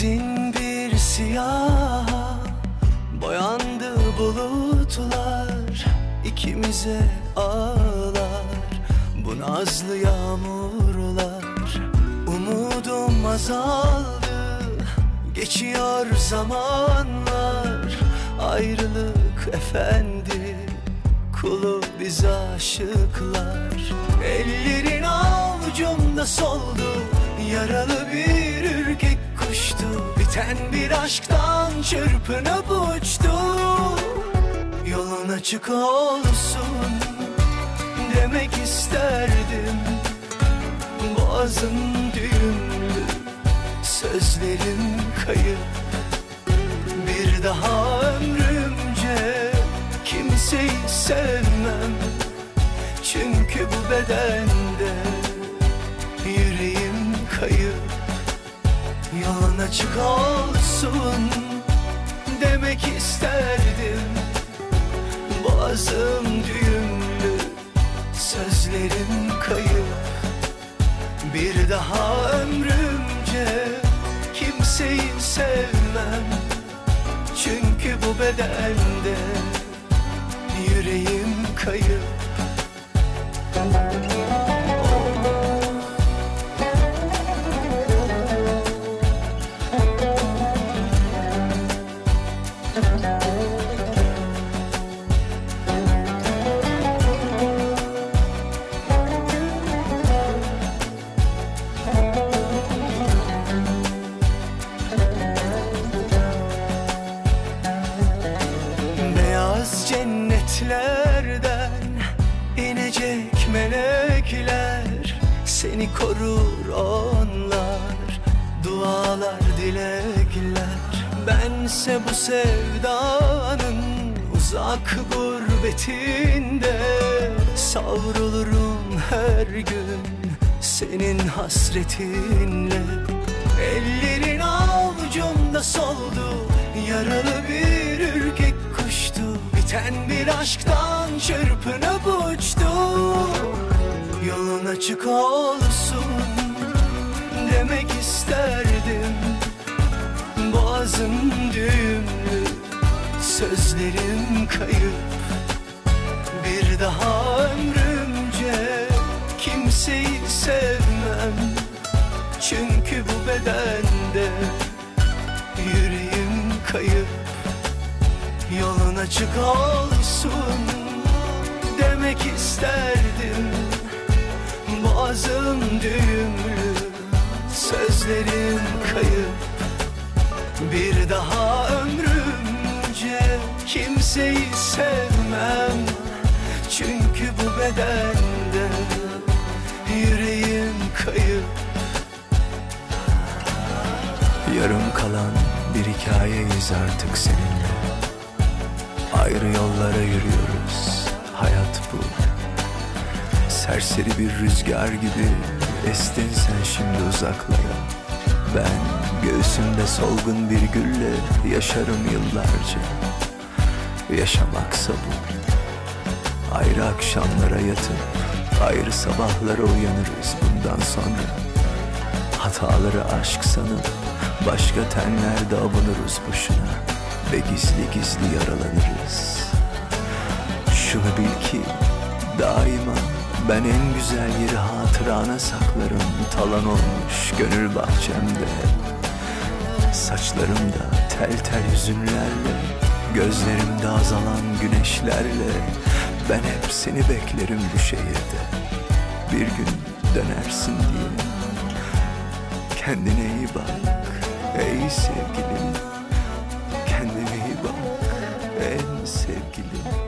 Hazin bir siyah bulutlar ikimize ağlar. Bu nazlı yağmurlar Umudum azaldı. Geçiyor zamanlar Ayrılık efendi. Kulu biz aşıklar. Ellerin avucumda soldu Yaralı bir ürkek kuştu. Biten bir aşktan çırpınıp uçtu açık olsun Demek isterdim. Boğazım düğümlü Sözlerim kayıp. Bir daha ömrümce Kimseyi sevmem. Çünkü bu bedende Yüreğim kayıp. Yolun açık olsun Demek isterdim Boğazım düğümlü Sözlerim kayıp. Bir daha ömrümce Kimseyi sevmem. Çünkü bu bedende Yüreğim kayıp Beyaz cennetlerden inecek melekler. Seni korur onlar Dualar dilekler. Bense bu sevdanın uzak gurbetinde. Savrulurum her gün senin hasretinle. Ellerin avucumda soldu Yaralı bir Biten bir aşktan çırpınıp uçtu Yolun açık olsun Demek isterdim. Boğazım düğümlü Sözlerim kayıp. Bir daha ömrümce Kimseyi sevmem. Çünkü bu bedende açık olsun Demek isterdim. Boğazım düğümlü Sözlerim kayıp. Bir daha ömrümce Kimseyi sevmem. Çünkü bu bedende Yüreğim kayıp. Yarım kalan bir hikayeyiz artık seninle Ayrı yollara yürüyoruz. Hayat bu. Serseri bir rüzgar gibi Estin sen şimdi uzaklara. Ben göğsümde solgun bir gülle Yaşarım yıllarca. Yaşamaksa bu Ayrı akşamlara yatıp Ayrı sabahlara uyanırız bundan sonra. Hataları aşk sanıp Başka tenlerde avunuruz boşuna Ve gizli gizli yaralanırız. Şunu bil ki daima ben en güzel yeri hatırana saklarım. Talan olmuş gönül bahçemde. Saçlarımda tel tel hüzünlerle Gözlerimde azalan güneşlerle. Ben hep seni beklerim bu şehirde. Bir gün dönersin diye. Kendine iyi bak ey sevgilim en sevgilim.